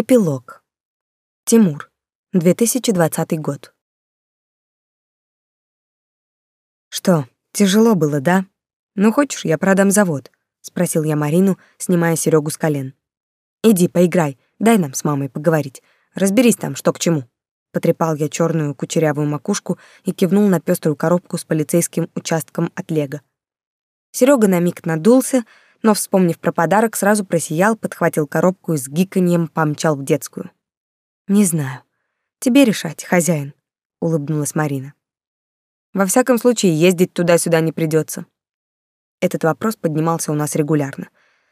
Эпилог. Тимур. 2020 год. Что, тяжело было, да? Ну хочешь, я продам завод, спросил я Марину, снимая Серегу с колен. Иди, поиграй, дай нам с мамой поговорить. Разберись там, что к чему. Потрепал я черную кучерявую макушку и кивнул на пеструю коробку с полицейским участком от Лего. Серега на миг надулся, но, вспомнив про подарок, сразу просиял, подхватил коробку и с гиканьем помчал в детскую. «Не знаю. Тебе решать, хозяин», — улыбнулась Марина. «Во всяком случае, ездить туда-сюда не придется. Этот вопрос поднимался у нас регулярно.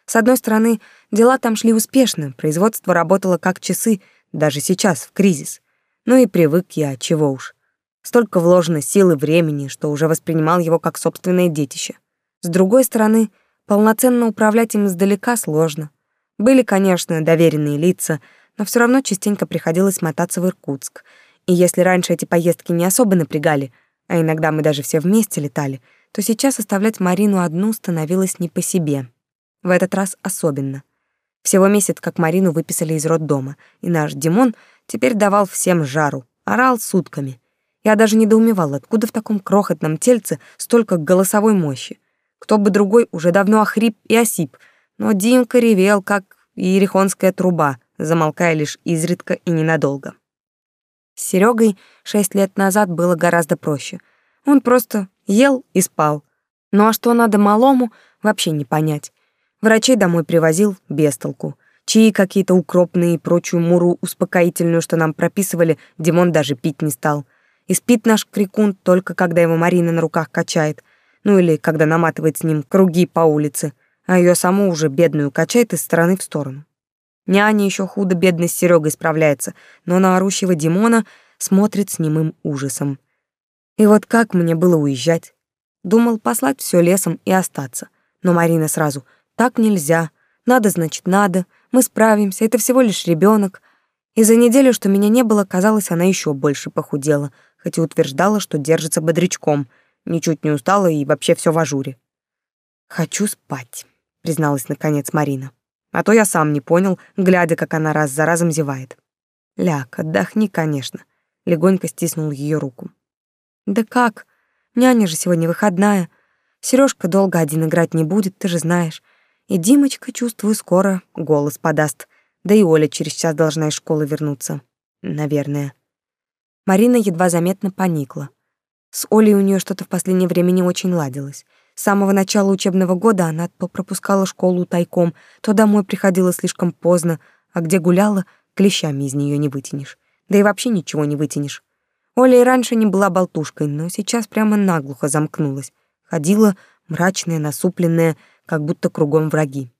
С одной стороны, дела там шли успешно, производство работало как часы, даже сейчас, в кризис. Ну и привык я, чего уж. Столько вложено сил и времени, что уже воспринимал его как собственное детище. С другой стороны, — Полноценно управлять им издалека сложно. Были, конечно, доверенные лица, но все равно частенько приходилось мотаться в Иркутск. И если раньше эти поездки не особо напрягали, а иногда мы даже все вместе летали, то сейчас оставлять Марину одну становилось не по себе. В этот раз особенно. Всего месяц, как Марину выписали из роддома, и наш Димон теперь давал всем жару, орал сутками. Я даже недоумевал, откуда в таком крохотном тельце столько голосовой мощи. Кто бы другой уже давно охрип и осип, но Димка ревел, как иерихонская труба, замолкая лишь изредка и ненадолго. С Серегой шесть лет назад было гораздо проще. Он просто ел и спал. Ну а что надо малому, вообще не понять. Врачей домой привозил без толку. Чаи какие-то укропные и прочую муру успокоительную, что нам прописывали, Димон даже пить не стал. И спит наш крикун только когда его Марина на руках качает — ну или когда наматывает с ним круги по улице, а ее саму уже бедную качает из стороны в сторону. Няня еще худо-бедно с Серегой справляется, но на орущего Димона смотрит с немым ужасом. И вот как мне было уезжать? Думал послать все лесом и остаться. Но Марина сразу «Так нельзя. Надо, значит, надо. Мы справимся. Это всего лишь ребенок. И за неделю, что меня не было, казалось, она еще больше похудела, хотя утверждала, что держится бодрячком — Ничуть не устала и вообще все в ажуре. «Хочу спать», — призналась наконец Марина. А то я сам не понял, глядя, как она раз за разом зевает. «Ляг, отдохни, конечно», — легонько стиснул ее руку. «Да как? Няня же сегодня выходная. Сережка долго один играть не будет, ты же знаешь. И Димочка, чувствую, скоро голос подаст. Да и Оля через час должна из школы вернуться. Наверное». Марина едва заметно поникла. С Олей у нее что-то в последнее время не очень ладилось. С самого начала учебного года она то пропускала школу тайком, то домой приходила слишком поздно, а где гуляла, клещами из нее не вытянешь. Да и вообще ничего не вытянешь. Оля и раньше не была болтушкой, но сейчас прямо наглухо замкнулась. Ходила мрачная, насупленная, как будто кругом враги.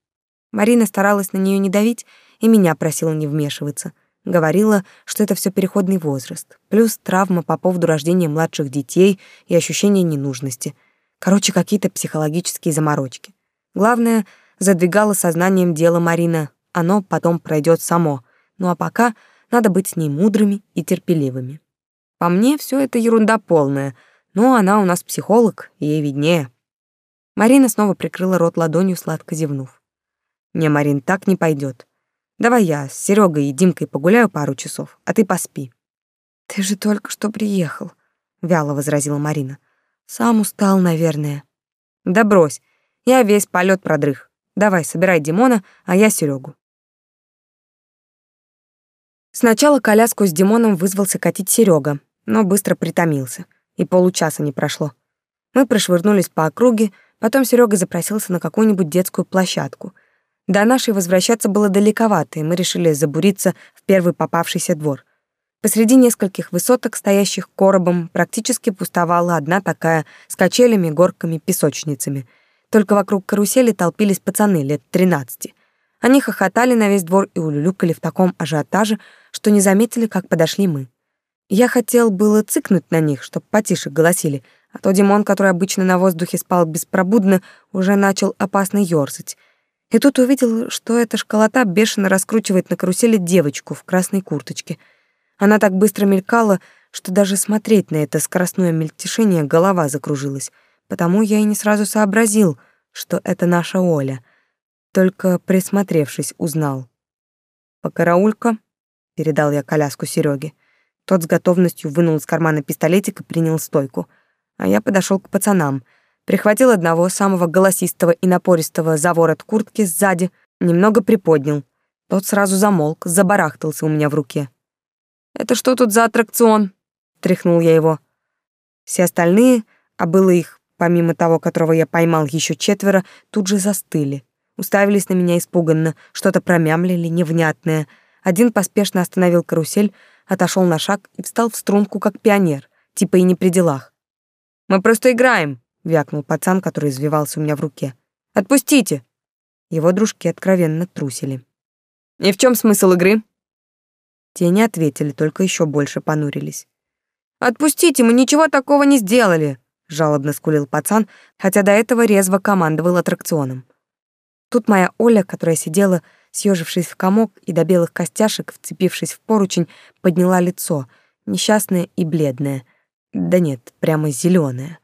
Марина старалась на нее не давить и меня просила не вмешиваться — Говорила, что это все переходный возраст, плюс травма по поводу рождения младших детей и ощущение ненужности. Короче, какие-то психологические заморочки. Главное, задвигала сознанием дело Марина. Оно потом пройдет само. Ну а пока надо быть с ней мудрыми и терпеливыми. По мне, все это ерунда полная, но она у нас психолог, ей виднее. Марина снова прикрыла рот ладонью, сладко зевнув. «Не, Марин, так не пойдет. Давай я с Серегой и Димкой погуляю пару часов, а ты поспи. Ты же только что приехал, вяло возразила Марина. Сам устал, наверное. Да брось. Я весь полет продрых. Давай, собирай Димона, а я Серегу. Сначала коляску с Димоном вызвался катить Серега, но быстро притомился, и получаса не прошло. Мы прошвырнулись по округе, потом Серега запросился на какую-нибудь детскую площадку — до нашей возвращаться было далековато, и мы решили забуриться в первый попавшийся двор. Посреди нескольких высоток, стоящих коробом, практически пустовала одна такая с качелями, горками, песочницами. Только вокруг карусели толпились пацаны лет тринадцати. Они хохотали на весь двор и улюлюкали в таком ажиотаже, что не заметили, как подошли мы. Я хотел было цыкнуть на них, чтоб потише голосили, а то Димон, который обычно на воздухе спал беспробудно, уже начал опасно ёрзать. И тут увидел, что эта школота бешено раскручивает на карусели девочку в красной курточке. Она так быстро мелькала, что даже смотреть на это скоростное мельтешение голова закружилась. Потому я и не сразу сообразил, что это наша Оля. Только присмотревшись, узнал. «Покараулька», — передал я коляску Сереге. Тот с готовностью вынул из кармана пистолетик и принял стойку. А я подошел к пацанам, прихватил одного, самого голосистого и напористого за ворот куртки сзади, немного приподнял. Тот сразу замолк, забарахтался у меня в руке. «Это что тут за аттракцион?» — тряхнул я его. Все остальные, а было их, помимо того, которого я поймал, еще четверо, тут же застыли. Уставились на меня испуганно, что-то промямлили невнятное. Один поспешно остановил карусель, отошел на шаг и встал в струнку, как пионер, типа и не при делах. «Мы просто играем», — вякнул пацан, который извивался у меня в руке. «Отпустите!» Его дружки откровенно трусили. «И в чем смысл игры?» Те не ответили, только еще больше понурились. «Отпустите, мы ничего такого не сделали!» — жалобно скулил пацан, хотя до этого резво командовал аттракционом. Тут моя Оля, которая сидела, съежившись в комок и до белых костяшек, вцепившись в поручень, подняла лицо, несчастное и бледное. Да нет, прямо зеленое.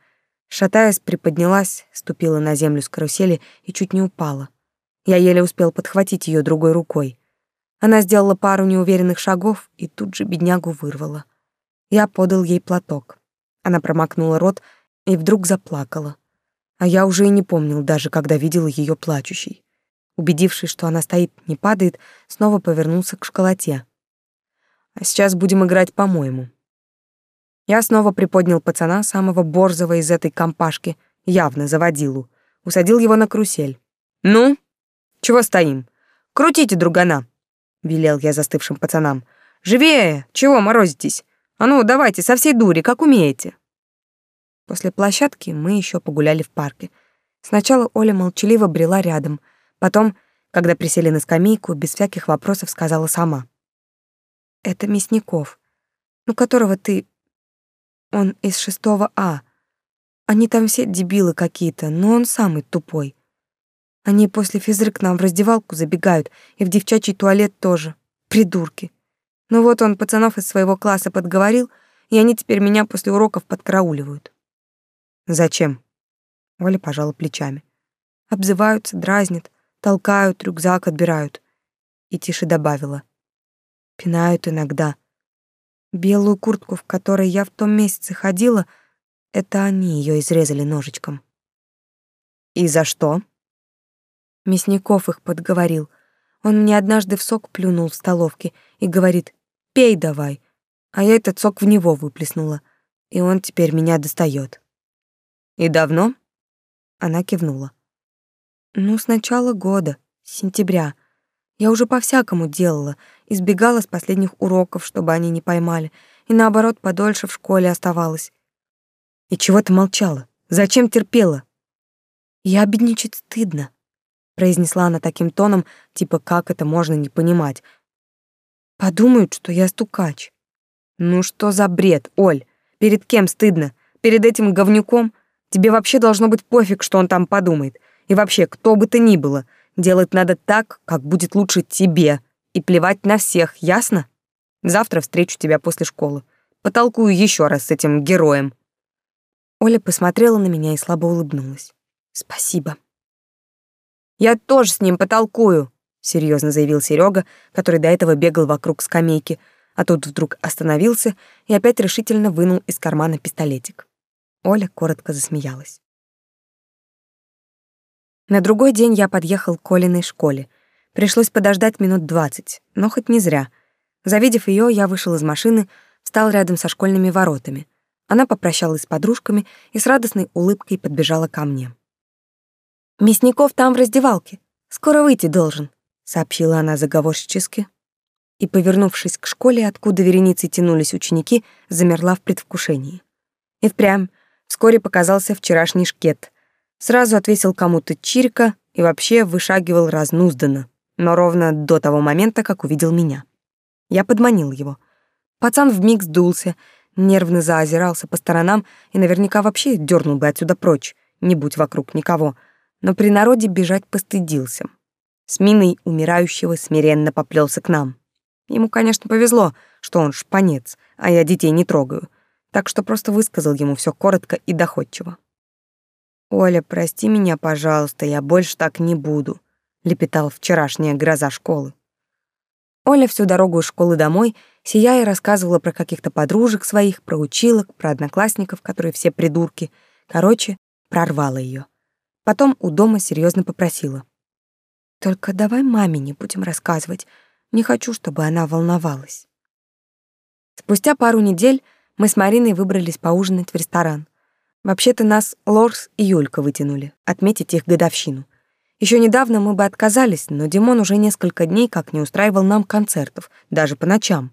Шатаясь, приподнялась, ступила на землю с карусели и чуть не упала. Я еле успел подхватить ее другой рукой. Она сделала пару неуверенных шагов и тут же беднягу вырвала. Я подал ей платок. Она промокнула рот и вдруг заплакала а я уже и не помнил даже, когда видел ее плачущей. Убедившись, что она стоит, не падает, снова повернулся к школоте. А сейчас будем играть по-моему. Я снова приподнял пацана, самого борзого из этой компашки, явно заводилу, усадил его на карусель. «Ну, чего стоим? Крутите другана!» — велел я застывшим пацанам. «Живее! Чего морозитесь? А ну, давайте, со всей дури, как умеете!» После площадки мы еще погуляли в парке. Сначала Оля молчаливо брела рядом, потом, когда присели на скамейку, без всяких вопросов сказала сама. «Это Мясников, ну которого ты... Он из шестого А. Они там все дебилы какие-то, но он самый тупой. Они после физры к нам в раздевалку забегают, и в девчачий туалет тоже. Придурки. Ну вот он пацанов из своего класса подговорил, и они теперь меня после уроков подкрауливают. Зачем? Оля пожала плечами. Обзываются, дразнят, толкают, рюкзак отбирают. И тише добавила. Пинают иногда. Белую куртку, в которой я в том месяце ходила, это они ее изрезали ножичком. И за что? Мясников их подговорил. Он мне однажды в сок плюнул в столовке и говорит «пей давай», а я этот сок в него выплеснула, и он теперь меня достает. И давно? Она кивнула. Ну, с начала года, с сентября. Я уже по-всякому делала, избегала с последних уроков, чтобы они не поймали, и наоборот, подольше в школе оставалась. И чего ты молчала? Зачем терпела? Я обидничать стыдно, произнесла она таким тоном, типа как это можно не понимать. Подумают, что я стукач. Ну что за бред, Оль? Перед кем стыдно? Перед этим говнюком? Тебе вообще должно быть пофиг, что он там подумает. И вообще, кто бы то ни было, делать надо так, как будет лучше тебе. И плевать на всех, ясно? Завтра встречу тебя после школы. Потолкую еще раз с этим героем. Оля посмотрела на меня и слабо улыбнулась. Спасибо. Я тоже с ним потолкую, серьезно заявил Серега, который до этого бегал вокруг скамейки, а тут вдруг остановился и опять решительно вынул из кармана пистолетик. Оля коротко засмеялась. На другой день я подъехал к Колиной школе. Пришлось подождать минут двадцать, но хоть не зря. Завидев ее, я вышел из машины, встал рядом со школьными воротами. Она попрощалась с подружками и с радостной улыбкой подбежала ко мне. «Мясников там в раздевалке. Скоро выйти должен», — сообщила она заговорщически. И, повернувшись к школе, откуда вереницей тянулись ученики, замерла в предвкушении. И впрямь Вскоре показался вчерашний шкет. Сразу отвесил кому-то чирка и вообще вышагивал разнузданно, но ровно до того момента, как увидел меня. Я подманил его. Пацан вмиг сдулся, нервно заозирался по сторонам и наверняка вообще дернул бы отсюда прочь, не будь вокруг никого, но при народе бежать постыдился. С миной умирающего смиренно поплелся к нам. Ему, конечно, повезло, что он шпанец, а я детей не трогаю — так что просто высказал ему все коротко и доходчиво. «Оля, прости меня, пожалуйста, я больше так не буду», — лепетал вчерашняя гроза школы. Оля всю дорогу из школы домой, сияя, рассказывала про каких-то подружек своих, про училок, про одноклассников, которые все придурки. Короче, прорвала ее. Потом у дома серьезно попросила. «Только давай маме не будем рассказывать. Не хочу, чтобы она волновалась». Спустя пару недель мы с Мариной выбрались поужинать в ресторан. Вообще-то нас Лорс и Юлька вытянули, отметить их годовщину. Еще недавно мы бы отказались, но Димон уже несколько дней как не устраивал нам концертов, даже по ночам.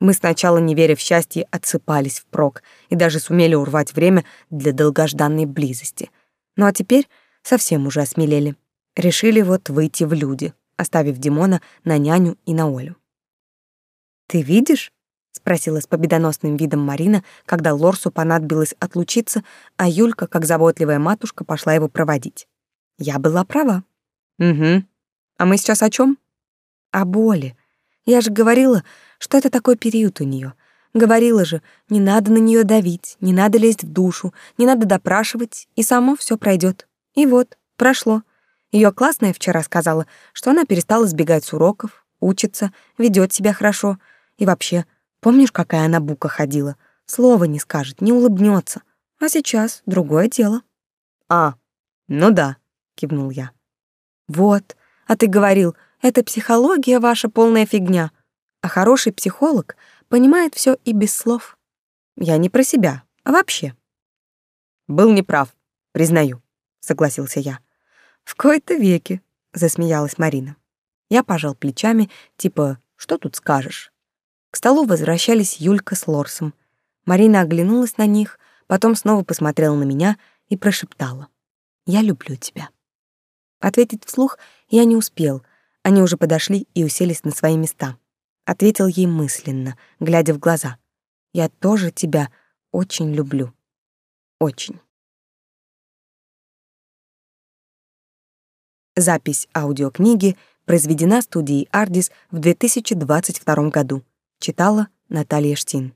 Мы сначала, не веря в счастье, отсыпались впрок и даже сумели урвать время для долгожданной близости. Ну а теперь совсем уже осмелели. Решили вот выйти в люди, оставив Димона на няню и на Олю. «Ты видишь?» — спросила с победоносным видом Марина, когда Лорсу понадобилось отлучиться, а Юлька, как заботливая матушка, пошла его проводить. Я была права. Угу. А мы сейчас о чем? О боли. Я же говорила, что это такой период у нее. Говорила же, не надо на нее давить, не надо лезть в душу, не надо допрашивать, и само все пройдет. И вот, прошло. Ее классная вчера сказала, что она перестала сбегать с уроков, учится, ведет себя хорошо. И вообще, помнишь, какая она бука ходила? Слова не скажет, не улыбнется. А сейчас другое дело. А, ну да кивнул я. Вот, а ты говорил, это психология ваша полная фигня. А хороший психолог понимает все и без слов. Я не про себя, а вообще. Был неправ, признаю, согласился я. В кои-то веки, засмеялась Марина. Я пожал плечами, типа, что тут скажешь? К столу возвращались Юлька с Лорсом. Марина оглянулась на них, потом снова посмотрела на меня и прошептала: "Я люблю тебя". Ответить вслух я не успел. Они уже подошли и уселись на свои места. Ответил ей мысленно, глядя в глаза. Я тоже тебя очень люблю. Очень. Запись аудиокниги произведена студией Ardis в 2022 году. Читала Наталья Штин.